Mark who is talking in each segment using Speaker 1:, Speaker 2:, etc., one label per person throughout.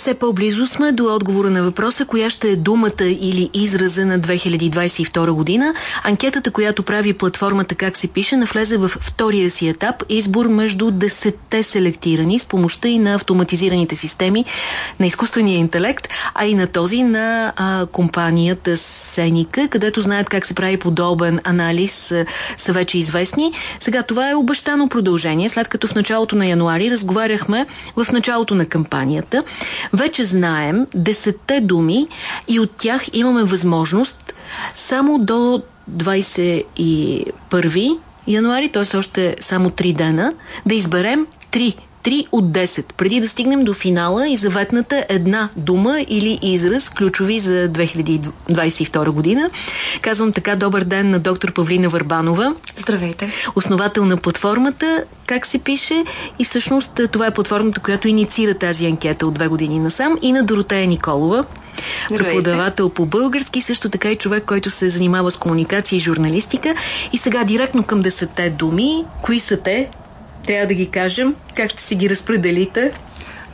Speaker 1: Все по-близо сме до отговора на въпроса, коя ще е думата или израза на 2022 година. Анкетата, която прави платформата Как се пише, навлезе в втория си етап избор между десетте селектирани с помощта и на автоматизираните системи на изкуствения интелект, а и на този на а, компанията Сеника, където знаят как се прави подобен анализ, а, са вече известни. Сега това е обещано продължение, след като в началото на януари разговаряхме в началото на кампанията. Вече знаем десетте думи и от тях имаме възможност само до 21 януари, т.е. още само 3 дена, да изберем три 3 от 10, преди да стигнем до финала и заветната една дума или израз, ключови за 2022 година. Казвам така добър ден на доктор Павлина Върбанова.
Speaker 2: Здравейте.
Speaker 1: Основател на платформата Как се пише и всъщност това е платформата, която инициира тази анкета от две години насам и на Доротея Николова, преподавател по български, също така и човек, който се занимава с комуникация и журналистика. И сега директно към десетте думи. Кои са те? Трябва да ги кажем. Как ще си ги разпределите?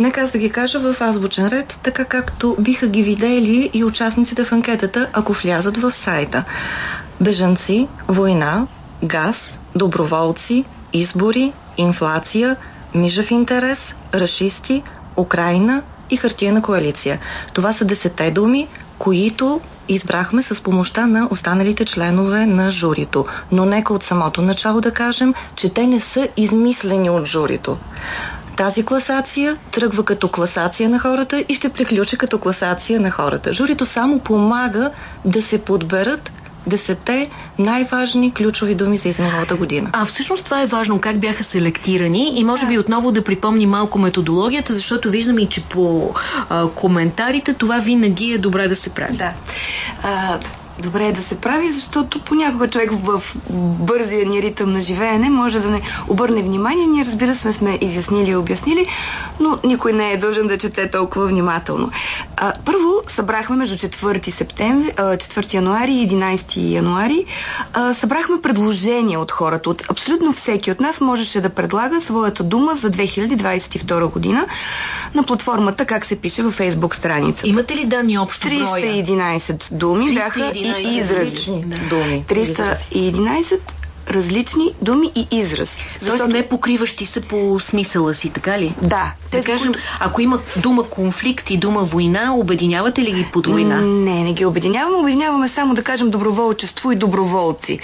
Speaker 2: Нека аз да ги кажа в азбучен ред, така както биха ги видели и участниците в анкетата, ако влязат в сайта. Бежанци, война, газ, доброволци, избори, инфлация, мижав интерес, расисти, Украина и хартияна коалиция. Това са десете думи, които избрахме с помощта на останалите членове на журито. Но нека от самото начало да кажем, че те не са измислени от журито. Тази класация тръгва като класация на хората и ще приключи като класация на хората. Журито само помага да се подберат десете най-важни ключови думи за изминалата година.
Speaker 1: А всъщност това е важно, как бяха селектирани и може би отново да припомни малко методологията, защото виждам и, че по а, коментарите това винаги е добре да се прави.
Speaker 2: Да. А, добре е да се прави, защото понякога човек в бързия ни ритъм на живеене може да не обърне внимание. Ние, разбира се, сме изяснили и обяснили, но никой не е дължен да чете толкова внимателно. А, първо събрахме между 4 септември, 4 януари и 11 януари, а, събрахме предложения от хората. От абсолютно всеки от нас можеше да предлага своята дума за 2022 година на платформата, как се пише във фейсбук страницата.
Speaker 1: Имате ли данни общо
Speaker 2: 311 думи 311 бяха и изрази. думи. 311 различни думи и изрази.
Speaker 1: Защото Тоест не покриващи се по смисъла си, така ли?
Speaker 2: Да.
Speaker 1: Да кажем, които... ако има дума конфликт и дума война, обединявате ли ги под война?
Speaker 2: Не, не ги обединяваме. Обединяваме само да кажем доброволчество и доброволци.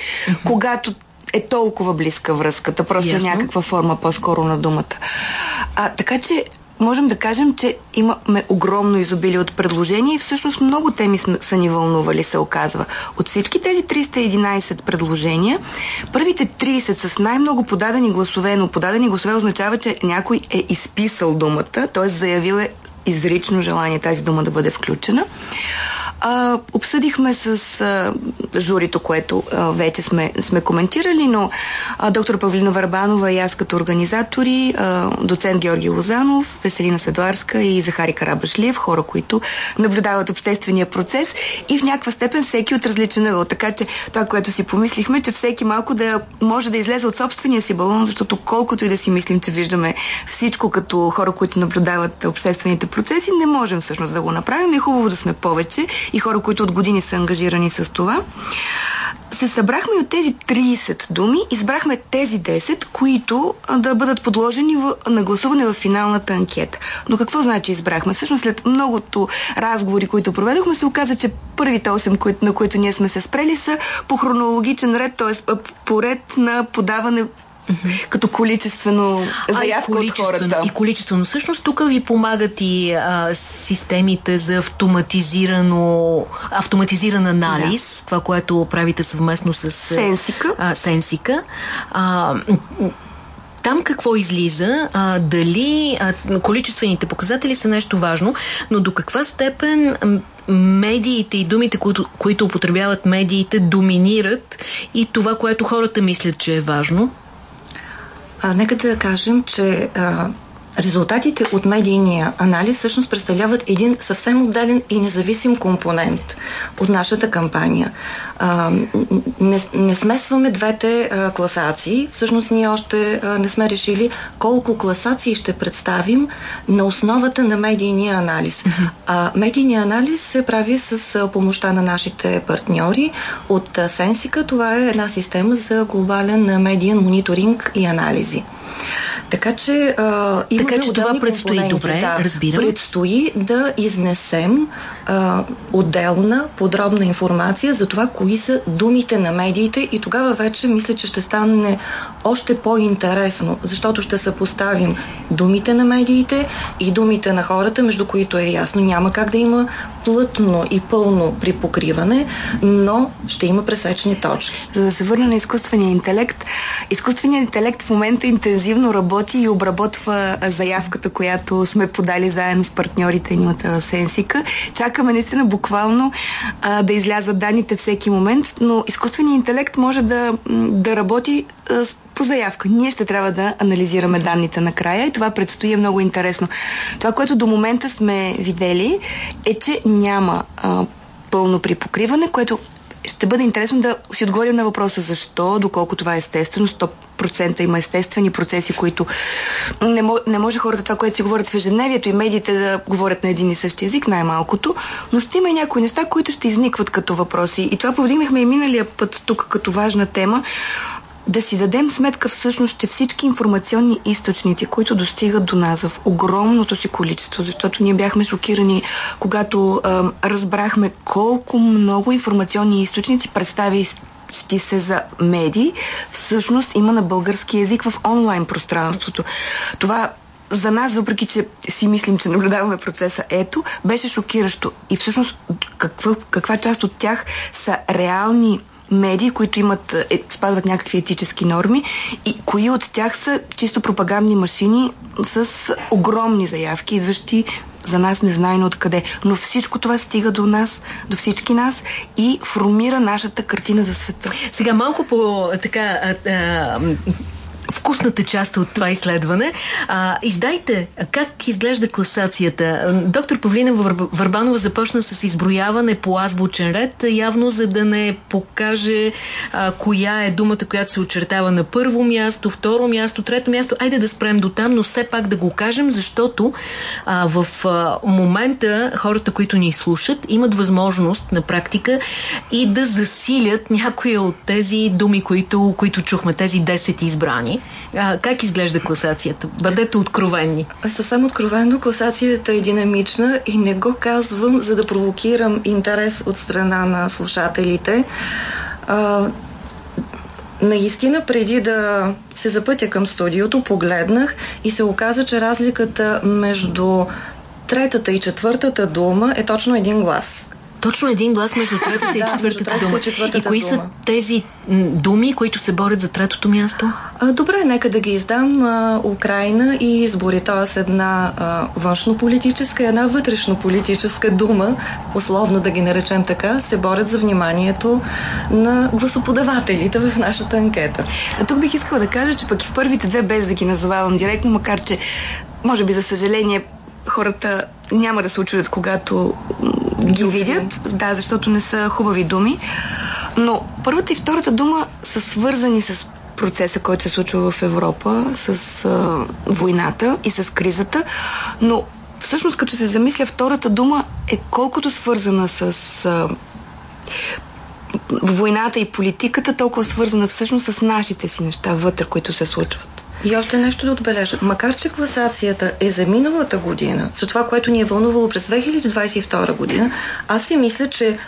Speaker 2: Когато е толкова близка връзката, просто Ясно. някаква форма по-скоро на думата. А, така че можем да кажем, че имаме огромно изобилие от предложения и всъщност много теми са ни вълнували, се оказва. От всички тези 311 предложения, първите 30 с най-много подадени гласове, но подадени гласове означава, че някой е изписал думата, т.е. заявил е изрично желание тази дума да бъде включена. А, обсъдихме с а, журито, което а, вече сме, сме коментирали, но а, доктор Павлина Варбанова и аз като организатори, а, доцент Георги Лозанов, Веселина Седларска и Захари Карабашлиев, хора, които наблюдават обществения процес и в някаква степен всеки от различен ъгъл. Така че това, което си помислихме, че всеки малко да може да излезе от собствения си балон, защото колкото и да си мислим, че виждаме всичко като хора, които наблюдават обществените процеси, не можем всъщност да го направим. Е хубаво да сме повече и хора, които от години са ангажирани с това. Се събрахме от тези 30 думи, избрахме тези 10, които да бъдат подложени в, на гласуване в финалната анкета. Но какво значи избрахме? Всъщност след многото разговори, които проведохме, се оказа, че първите 8, на които ние сме се спрели, са по хронологичен ред, т.е. по ред на подаване Mm-hmm. Като количествено заявка от хората.
Speaker 1: И количествено. Всъщност тук ви помагат и а, системите за автоматизирано автоматизиран анализ, да. това, което правите съвместно с
Speaker 2: Сенсика.
Speaker 1: А, Сенсика. А, там какво излиза, а, дали а, количествените показатели са нещо важно, но до каква степен медиите и думите, които, които употребяват медиите, доминират и това, което хората мислят, че е важно?
Speaker 2: А, нека да кажем, че а,
Speaker 3: резултатите от медийния анализ всъщност представляват един съвсем отделен и независим компонент от нашата кампания. Не, не смесваме двете класации. Всъщност ние още не сме решили колко класации ще представим на основата на медийния анализ. А, медийния анализ се прави с помощта на нашите партньори от Сенсика. Това е една система за глобален медиен мониторинг и анализи. Така че а,
Speaker 1: така, че това предстои добре,
Speaker 3: да,
Speaker 1: разбирам.
Speaker 3: Предстои да изнесем а, отделна, подробна информация за това, кои са думите на медиите и тогава вече мисля, че ще стане още по-интересно, защото ще съпоставим думите на медиите и думите на хората, между които е ясно, няма как да има плътно и пълно припокриване, но ще има пресечни точки.
Speaker 2: За да се върна на изкуствения интелект, изкуственият интелект в момента интензивно работи и обработва заявката, която сме подали заедно с партньорите ни от Сенсика. Чакаме наистина буквално а, да излязат данните всеки момент, но изкуственият интелект може да, да работи а, по заявка. Ние ще трябва да анализираме данните накрая и това предстои е много интересно. Това, което до момента сме видели е, че няма а, пълно припокриване, което ще бъде интересно да си отговорим на въпроса защо, доколко това е естествено, 100% има естествени процеси, които не, мо, не може хората това, което си говорят в ежедневието и медиите да говорят на един и същи език, най-малкото, но ще има и някои неща, които ще изникват като въпроси. И това повдигнахме и миналия път тук като важна тема да си дадем сметка всъщност, че всички информационни източници, които достигат до нас в огромното си количество, защото ние бяхме шокирани, когато а, разбрахме колко много информационни източници представя ще се за медии, всъщност има на български язик в онлайн пространството. Това за нас, въпреки че си мислим, че наблюдаваме процеса ето, беше шокиращо. И всъщност каква, каква част от тях са реални медии, които имат, е, спазват някакви етически норми и кои от тях са чисто пропагандни машини с огромни заявки, идващи за нас незнайно откъде. Но всичко това стига до нас, до всички нас и формира нашата картина за света.
Speaker 1: Сега малко по така а, а, вкусната част от това изследване. А, издайте как изглежда класацията. Доктор Павлина Върбанова започна с изброяване по азбучен ред, явно за да не покаже а, коя е думата, която се очертава на първо място, второ място, трето място. Айде да спрем до там, но все пак да го кажем, защото а, в а, момента хората, които ни слушат, имат възможност на практика и да засилят някои от тези думи, които, които чухме, тези 10 избрани. А, как изглежда класацията? Бъдете откровенни.
Speaker 3: Съвсем откровенно, класацията е динамична и не го казвам, за да провокирам интерес от страна на слушателите. А, наистина, преди да се запътя към студиото, погледнах и се оказа, че разликата между третата и четвъртата дума е точно един глас.
Speaker 1: Точно един глас между третата и четвъртата дума. И, и кои дума. са тези думи, които се борят за третото място?
Speaker 3: А, добре, нека да ги издам. А, Украина и избори, т.е. една външно-политическа и една вътрешно-политическа дума, условно да ги наречем така, се борят за вниманието на гласоподавателите в нашата анкета.
Speaker 2: А тук бих искала да кажа, че пък и в първите две, без да ги назовавам директно, макар че, може би за съжаление, хората няма да се очудят, когато ги видят, да, защото не са хубави думи. Но първата и втората дума са свързани с процеса, който се случва в Европа, с а, войната и с кризата, но всъщност като се замисля, втората дума е колкото свързана с а, войната и политиката, толкова свързана всъщност с нашите си неща вътре, които се случват.
Speaker 3: И още нещо да отбележа. Макар, че класацията е за миналата година, за това, което ни е вълнувало през 2022 година, аз си мисля, че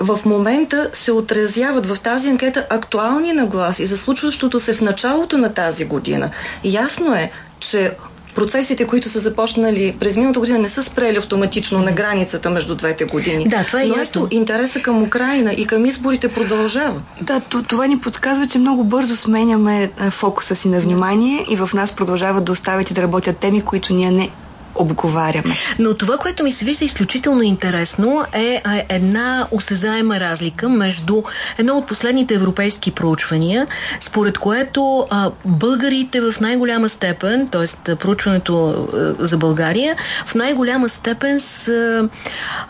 Speaker 3: в момента се отразяват в тази анкета актуални нагласи за случващото се в началото на тази година. Ясно е, че процесите, които са започнали през миналата година, не са спрели автоматично на границата между двете години.
Speaker 1: Да, това е
Speaker 3: Но
Speaker 1: ясно.
Speaker 3: ето, интереса към Украина и към изборите продължава.
Speaker 2: Да, това ни подсказва, че много бързо сменяме фокуса си на внимание и в нас продължават да оставят и да работят теми, които ние не обговаряме.
Speaker 1: Но това, което ми се вижда изключително интересно е една осезаема разлика между едно от последните европейски проучвания, според което а, българите в най-голяма степен, т.е. проучването а, за България, в най-голяма степен са,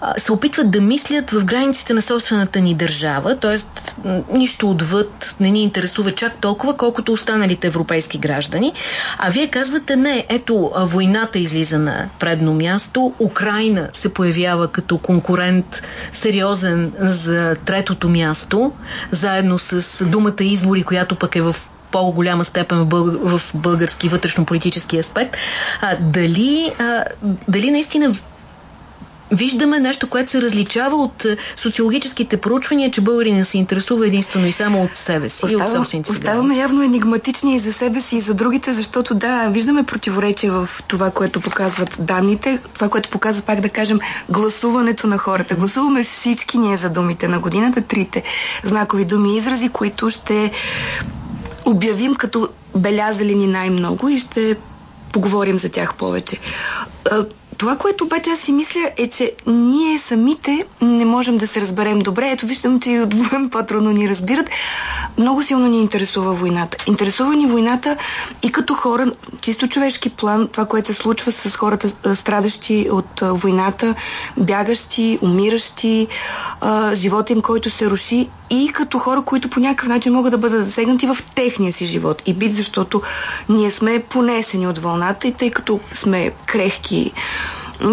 Speaker 1: а, се опитват да мислят в границите на собствената ни държава, т.е. нищо отвъд не ни интересува чак толкова, колкото останалите европейски граждани. А вие казвате не, ето войната излиза на предно място, Украина се появява като конкурент сериозен за третото място, заедно с думата избори, която пък е в по-голяма степен в, бълг... в български вътрешно-политически аспект. А, дали, а, дали наистина виждаме нещо, което се различава от е, социологическите проучвания, че българина се интересува единствено и само от себе си Оставам, и от собствените си
Speaker 2: Оставаме явно енигматични и за себе си и за другите, защото да, виждаме противоречие в това, което показват данните, това, което показва, пак да кажем, гласуването на хората. Гласуваме всички ние за думите на годината, трите знакови думи и изрази, които ще обявим като белязали ни най-много и ще поговорим за тях повече. Това, което обаче аз си мисля е, че ние самите не можем да се разберем добре. Ето виждам, че и отвън по-трудно ни разбират. Много силно ни интересува войната. Интересува ни войната и като хора, чисто човешки план, това, което се случва с хората, страдащи от войната, бягащи, умиращи, живота им, който се руши и като хора, които по някакъв начин могат да бъдат засегнати в техния си живот и бит, защото ние сме понесени от вълната и тъй като сме крехки,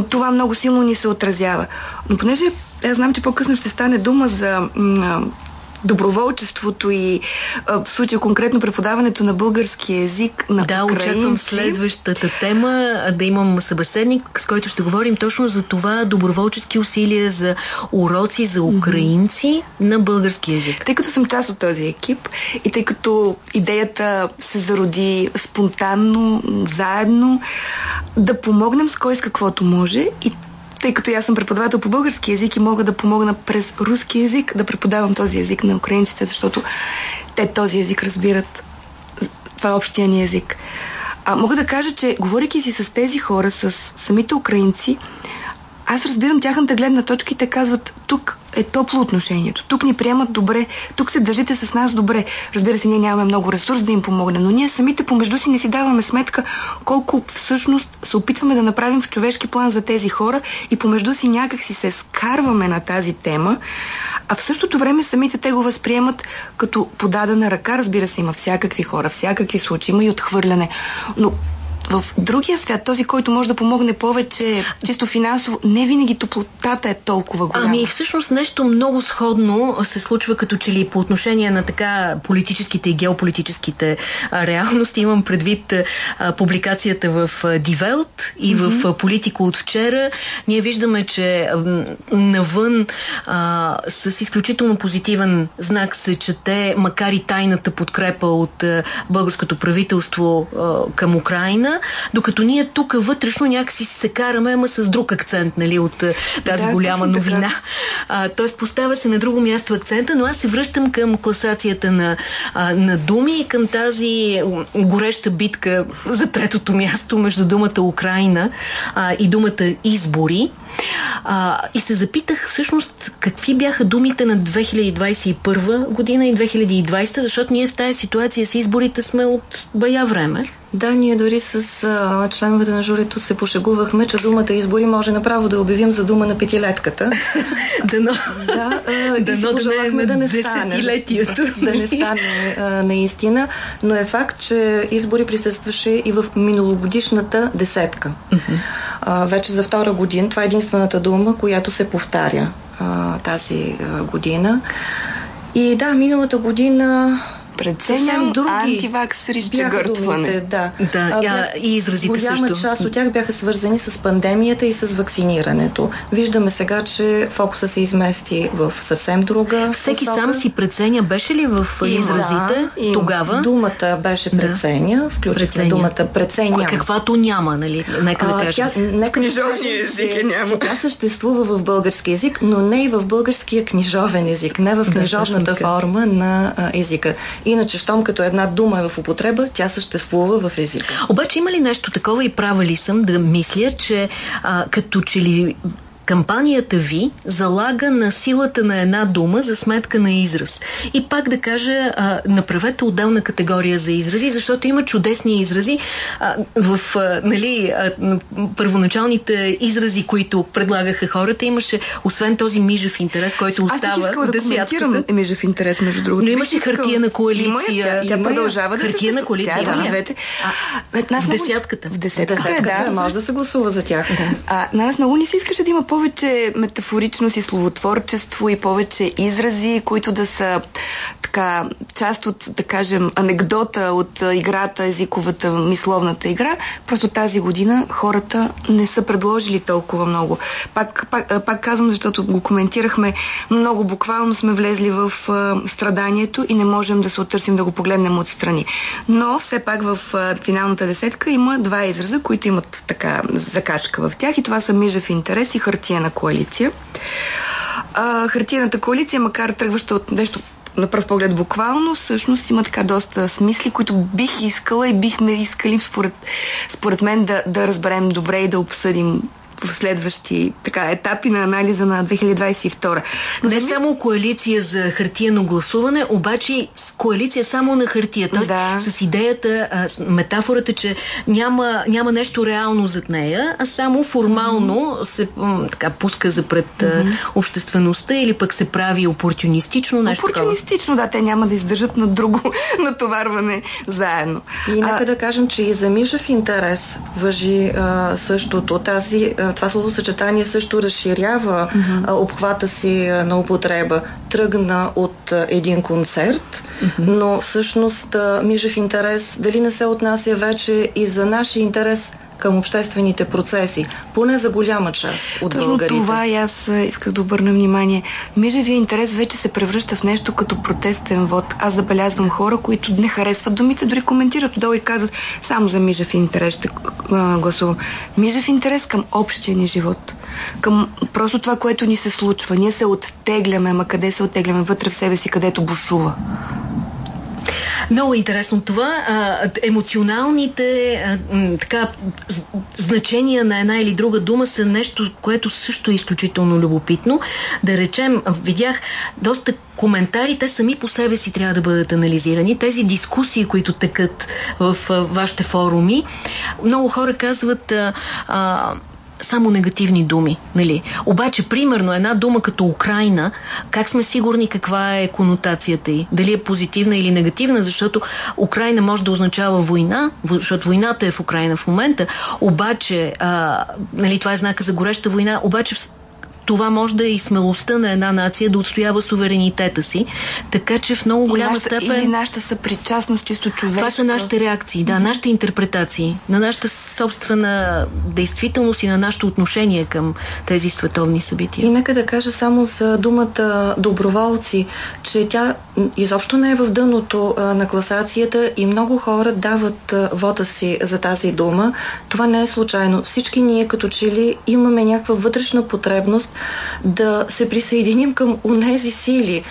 Speaker 2: това много силно ни се отразява. Но понеже аз знам, че по-късно ще стане дума за доброволчеството и а, в случая конкретно преподаването на български язик на
Speaker 1: Да, украинци. очаквам следващата тема да имам събеседник, с който ще говорим точно за това доброволчески усилия за уроци за украинци mm-hmm. на български язик.
Speaker 2: Тъй като съм част от този екип и тъй като идеята се зароди спонтанно, заедно, да помогнем с кой с каквото може и тъй като аз съм преподавател по български язик и мога да помогна през руски язик да преподавам този язик на украинците, защото те този язик разбират. Това е общия ни език. А мога да кажа, че говорики си с тези хора, с самите украинци, аз разбирам тяхната гледна точка и те казват, тук е топло отношението, тук ни приемат добре, тук се държите с нас добре. Разбира се, ние нямаме много ресурс да им помогнем, но ние самите помежду си не си даваме сметка колко всъщност се опитваме да направим в човешки план за тези хора и помежду си някак си се скарваме на тази тема, а в същото време самите те го възприемат като подадена ръка. Разбира се, има всякакви хора, всякакви случаи, има и отхвърляне. Но в другия свят, този, който може да помогне повече, чисто финансово, не винаги топлотата е толкова голяма.
Speaker 1: Ами всъщност нещо много сходно се случва като че ли по отношение на така политическите и геополитическите реалности. Имам предвид а, публикацията в Дивелт и mm-hmm. в Политико от вчера. Ние виждаме, че навън а, с изключително позитивен знак се чете, макар и тайната подкрепа от а, българското правителство а, към Украина докато ние тук вътрешно някакси се караме, ама с друг акцент, нали, от е, тази да, голяма новина. А, тоест поставя се на друго място акцента, но аз се връщам към класацията на, а, на думи и към тази гореща битка за третото място между думата Украина а, и думата избори. А, и се запитах всъщност какви бяха думите на 2021 година и 2020, защото ние в тази ситуация с изборите сме от бая време.
Speaker 3: Да, ние дори с а, членовете на журито се пошегувахме, че думата избори може направо да обявим за дума на петилетката.
Speaker 1: Дано.
Speaker 3: Да, а, да, но да не, да не стане. да не стане а, наистина. Но е факт, че избори присъстваше и в миналогодишната десетка. А, вече за втора година. Това е единствената дума, която се повтаря а, тази а, година. И да, миналата година
Speaker 2: Преценям други антиваксери ще гъртване.
Speaker 3: Да,
Speaker 1: да а, и изразите
Speaker 3: голяма
Speaker 1: също.
Speaker 3: част от тях бяха свързани с пандемията и с вакцинирането. Виждаме сега, че фокуса се измести в съвсем друга
Speaker 1: Всеки
Speaker 3: посока.
Speaker 1: сам си преценя. Беше ли в и, изразите да, тогава?
Speaker 3: Думата беше преценя, да. включихме преценя. думата преценя.
Speaker 1: Каквато няма, нали? Нека да кажем.
Speaker 2: Тя, нека Книжовния език е няма.
Speaker 3: Че тя съществува в български език, но не и в българския книжовен език, не в книжовната да, форма на а, езика. Иначе, щом като една дума е в употреба, тя съществува в езика.
Speaker 1: Обаче има ли нещо такова и права ли съм да мисля, че а, като че ли кампанията ви залага на силата на една дума за сметка на израз. И пак да кажа, а, направете отделна категория за изрази, защото има чудесни изрази. А, в а, нали, а, първоначалните изрази, които предлагаха хората, имаше, освен този мижев интерес, който остава Аз
Speaker 2: искала да коментирам мижев интерес, между другото.
Speaker 1: Но имаше хартия на коалиция. Има
Speaker 2: тя, тя продължава
Speaker 1: да хартия на коалиция. Тя,
Speaker 2: да, двете.
Speaker 1: А, в десятката.
Speaker 2: В десятката, в десятката
Speaker 3: да. Може да се гласува за тях. Да.
Speaker 2: А, на нас много ни се искаше да има повече метафоричност и словотворчество и повече изрази, които да са така част от, да кажем, анекдота от играта, езиковата, мисловната игра. Просто тази година хората не са предложили толкова много. Пак, пак, пак казвам, защото го коментирахме, много буквално сме влезли в а, страданието и не можем да се оттърсим да го погледнем отстрани. Но все пак в а, финалната десетка има два израза, които имат така закачка в тях и това са мижев интерес и хартия на коалиция. А, хартияната коалиция, макар тръгваща от нещо на пръв поглед буквално, всъщност има така доста смисли, които бих искала и бихме искали според, според мен да, да разберем добре и да обсъдим в следващи така, етапи на анализа на 2022.
Speaker 1: Но Не само коалиция за хартиено гласуване, обаче коалиция само на хартия. Тоест да. с идеята, а, с метафората, че няма, няма нещо реално зад нея, а само формално mm-hmm. се така, пуска за пред mm-hmm. обществеността или пък се прави опортунистично нещо
Speaker 2: Опортунистично, да, те няма да издържат на друго натоварване заедно.
Speaker 3: И нека а... да кажем, че и за Мишев интерес въжи а, същото. Тази а, това словосъчетание също разширява mm-hmm. обхвата си на употреба. Тръгна от един концерт, mm-hmm. но всъщност Мижев интерес дали не се отнася вече и за нашия интерес към обществените процеси, поне за голяма част от
Speaker 2: Точно
Speaker 3: българите.
Speaker 2: това и аз исках да обърна внимание. Мижевия интерес вече се превръща в нещо като протестен вод. Аз забелязвам хора, които не харесват думите, дори коментират отдолу и казват само за Мижев интерес ще гласувам. Мижев интерес към общия ни живот. Към просто това, което ни се случва. Ние се оттегляме, ма къде се оттегляме? Вътре в себе си, където бушува.
Speaker 1: Много интересно това. Емоционалните така, значения на една или друга дума са нещо, което също е изключително любопитно. Да речем, видях доста коментари, те сами по себе си трябва да бъдат анализирани. Тези дискусии, които текат в вашите форуми, много хора казват само негативни думи. Нали? Обаче, примерно, една дума като Украина, как сме сигурни каква е конотацията й? Дали е позитивна или негативна? Защото Украина може да означава война, защото войната е в Украина в момента, обаче, а, нали, това е знака за гореща война, обаче това може да е и смелостта на една нация да отстоява суверенитета си. Така че в много голяма нашата, степен...
Speaker 2: Или нашата съпричастност чисто човешка.
Speaker 1: Това са нашите реакции, да, нашите интерпретации, на нашата собствена действителност и на нашето отношение към тези световни събития.
Speaker 3: И нека да кажа само за думата доброволци, че тя изобщо не е в дъното а, на класацията и много хора дават а, вода си за тази дума. Това не е случайно. Всички ние като че ли имаме някаква вътрешна потребност да се присъединим към унези сили,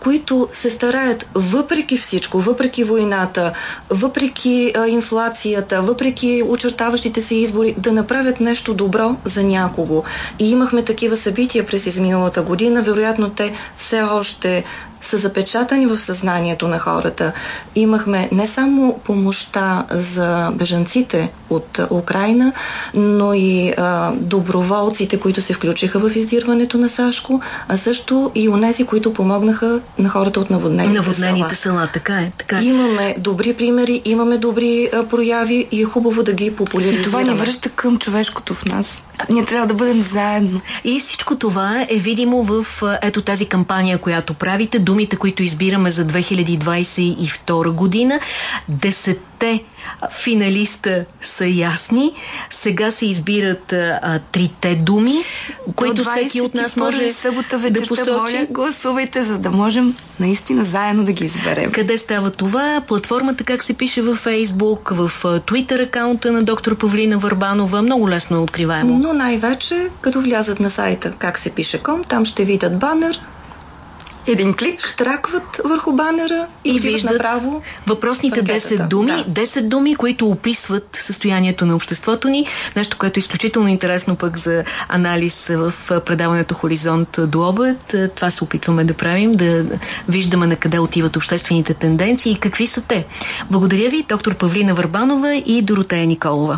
Speaker 3: които се стараят въпреки всичко, въпреки войната, въпреки а, инфлацията, въпреки очертаващите се избори, да направят нещо добро за някого. И имахме такива събития през изминалата година. Вероятно те все още са запечатани в съзнанието на хората. Имахме не само помощта за бежанците от Украина, но и а, доброволците, които се включиха в издирването на Сашко, а също и унези, които помогнаха на хората от наводнените,
Speaker 1: наводнените села. села. Така е, така е.
Speaker 3: Имаме добри примери, имаме добри а, прояви и е хубаво да ги популяризираме. И
Speaker 2: това ни връща към човешкото в нас. Ние трябва да бъдем заедно.
Speaker 1: И всичко това е видимо в ето тази кампания, която правите, думите, които избираме за 2022 година. Десетте финалиста са ясни. Сега се избират а, трите думи, които всеки от нас може
Speaker 2: събота вечерта, да посочи. Моля, гласувайте, за да можем наистина заедно да ги изберем.
Speaker 1: Къде става това? Платформата как се пише във Фейсбук, в Twitter акаунта на доктор Павлина Върбанова. Много лесно е откриваемо.
Speaker 3: Но най-вече, като влязат на сайта как се пише ком, там ще видят банер, един клик, штракват върху банера и, и виждат направо
Speaker 1: въпросните 10 думи, да. 10 думи, които описват състоянието на обществото ни. Нещо, което е изключително интересно пък за анализ в предаването Хоризонт до обед. Това се опитваме да правим, да виждаме на къде отиват обществените тенденции и какви са те. Благодаря ви, доктор Павлина Върбанова и Доротея Николова.